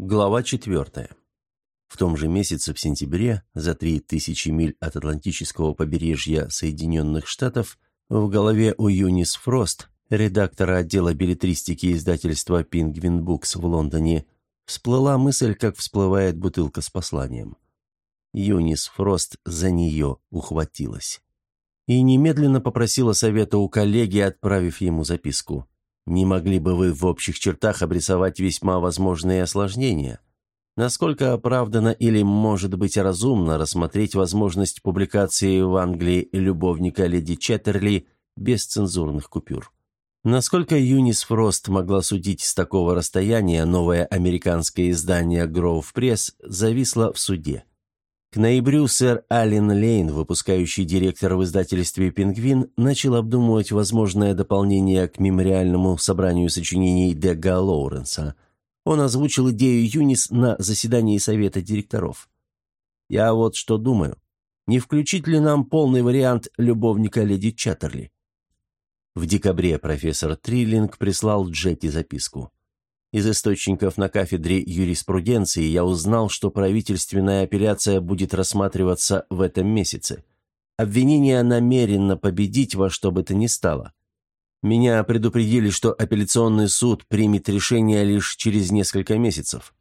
Глава 4. В том же месяце, в сентябре, за три тысячи миль от Атлантического побережья Соединенных Штатов, в голове у Юнис Фрост, редактора отдела билетристики издательства «Пингвин Букс» в Лондоне, всплыла мысль, как всплывает бутылка с посланием. Юнис Фрост за нее ухватилась. И немедленно попросила совета у коллеги, отправив ему записку. Не могли бы вы в общих чертах обрисовать весьма возможные осложнения? Насколько оправдано или, может быть, разумно рассмотреть возможность публикации в Англии любовника леди Четтерли без цензурных купюр? Насколько Юнис Фрост могла судить с такого расстояния, новое американское издание «Гроув Пресс» зависло в суде. К ноябрю сэр Аллен Лейн, выпускающий директор в издательстве «Пингвин», начал обдумывать возможное дополнение к мемориальному собранию сочинений Дега Лоуренса. Он озвучил идею Юнис на заседании совета директоров. «Я вот что думаю. Не включить ли нам полный вариант любовника леди Чаттерли?» В декабре профессор Триллинг прислал Джеки записку. Из источников на кафедре юриспруденции я узнал, что правительственная апелляция будет рассматриваться в этом месяце. Обвинение намеренно победить во что бы то ни стало. Меня предупредили, что апелляционный суд примет решение лишь через несколько месяцев.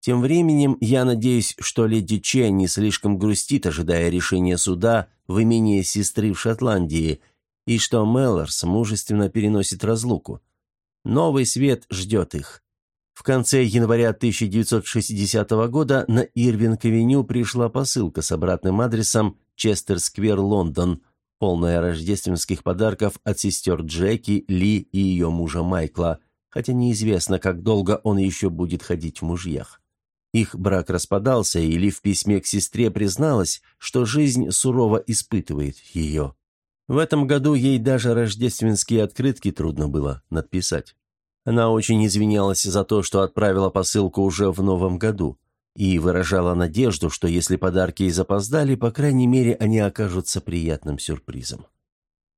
Тем временем я надеюсь, что леди Че не слишком грустит, ожидая решения суда в имении сестры в Шотландии, и что Меллорс мужественно переносит разлуку. Новый свет ждет их. В конце января 1960 года на Ирвинг-авеню пришла посылка с обратным адресом Честер-сквер, Лондон, полная рождественских подарков от сестер Джеки, Ли и ее мужа Майкла, хотя неизвестно, как долго он еще будет ходить в мужьях. Их брак распадался, и Ли в письме к сестре призналась, что жизнь сурово испытывает ее. В этом году ей даже рождественские открытки трудно было надписать. Она очень извинялась за то, что отправила посылку уже в новом году, и выражала надежду, что если подарки и запоздали, по крайней мере, они окажутся приятным сюрпризом.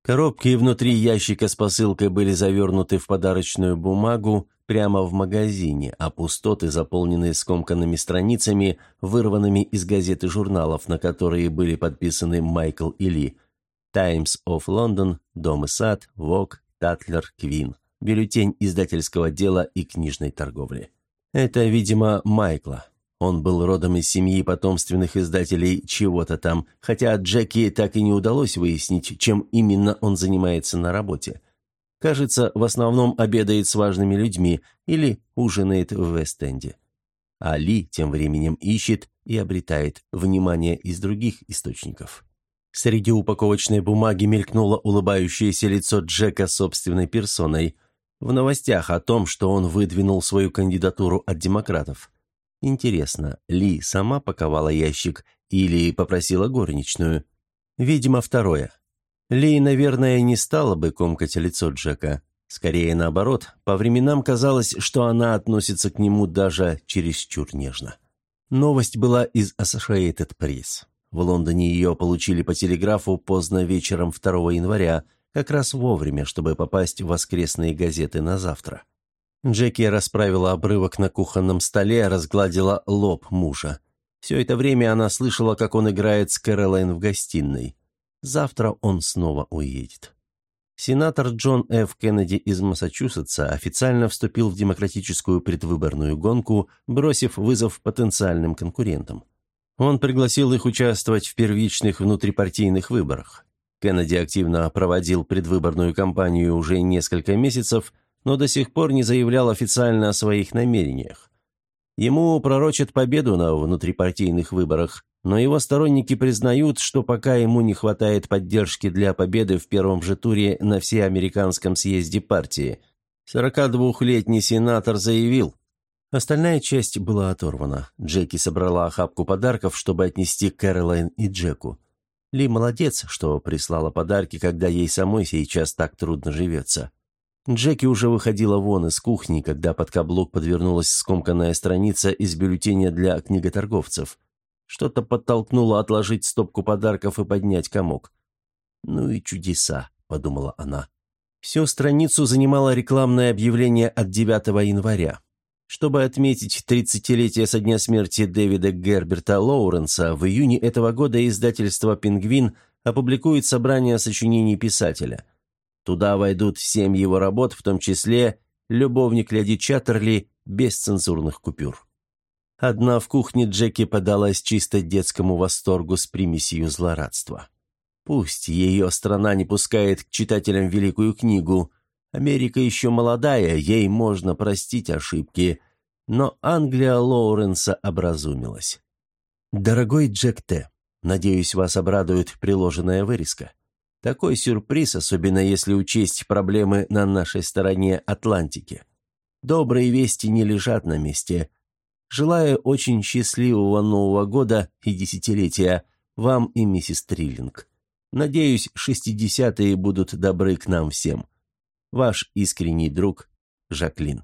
Коробки внутри ящика с посылкой были завернуты в подарочную бумагу прямо в магазине, а пустоты, заполненные скомканными страницами, вырванными из газет и журналов, на которые были подписаны Майкл и Ли, «Times of London», «Дом и сад», «Вог», «Татлер», «Квин» бюллетень издательского дела и книжной торговли. Это, видимо, Майкла. Он был родом из семьи потомственных издателей чего-то там, хотя Джеки так и не удалось выяснить, чем именно он занимается на работе. Кажется, в основном обедает с важными людьми или ужинает в Вест-Энде. А Ли тем временем ищет и обретает внимание из других источников. Среди упаковочной бумаги мелькнуло улыбающееся лицо Джека собственной персоной – в новостях о том, что он выдвинул свою кандидатуру от демократов. Интересно, Ли сама паковала ящик или попросила горничную? Видимо, второе. Ли, наверное, не стала бы комкать лицо Джека. Скорее наоборот, по временам казалось, что она относится к нему даже чересчур нежно. Новость была из Associated Press. В Лондоне ее получили по телеграфу поздно вечером 2 января, как раз вовремя, чтобы попасть в воскресные газеты на завтра. Джеки расправила обрывок на кухонном столе, разгладила лоб мужа. Все это время она слышала, как он играет с Кэролайн в гостиной. Завтра он снова уедет. Сенатор Джон Ф. Кеннеди из Массачусетса официально вступил в демократическую предвыборную гонку, бросив вызов потенциальным конкурентам. Он пригласил их участвовать в первичных внутрипартийных выборах. Кеннеди активно проводил предвыборную кампанию уже несколько месяцев, но до сих пор не заявлял официально о своих намерениях. Ему пророчат победу на внутрипартийных выборах, но его сторонники признают, что пока ему не хватает поддержки для победы в первом же туре на всеамериканском съезде партии. 42-летний сенатор заявил. Остальная часть была оторвана. Джеки собрала охапку подарков, чтобы отнести Кэролайн и Джеку. Ли молодец, что прислала подарки, когда ей самой сейчас так трудно живется. Джеки уже выходила вон из кухни, когда под каблук подвернулась скомканная страница из бюллетеня для книготорговцев. Что-то подтолкнуло отложить стопку подарков и поднять комок. «Ну и чудеса», — подумала она. Всю страницу занимало рекламное объявление от 9 января. Чтобы отметить 30-летие со дня смерти Дэвида Герберта Лоуренса, в июне этого года издательство «Пингвин» опубликует собрание сочинений писателя. Туда войдут семь его работ, в том числе «Любовник леди Чаттерли» без цензурных купюр. Одна в кухне Джеки подалась чисто детскому восторгу с примесью злорадства. Пусть ее страна не пускает к читателям великую книгу. Америка еще молодая, ей можно простить ошибки. Но Англия Лоуренса образумилась. «Дорогой Джек Т., надеюсь, вас обрадует приложенная вырезка. Такой сюрприз, особенно если учесть проблемы на нашей стороне Атлантики. Добрые вести не лежат на месте. Желаю очень счастливого Нового года и десятилетия вам и миссис Триллинг. Надеюсь, шестидесятые будут добры к нам всем. Ваш искренний друг Жаклин.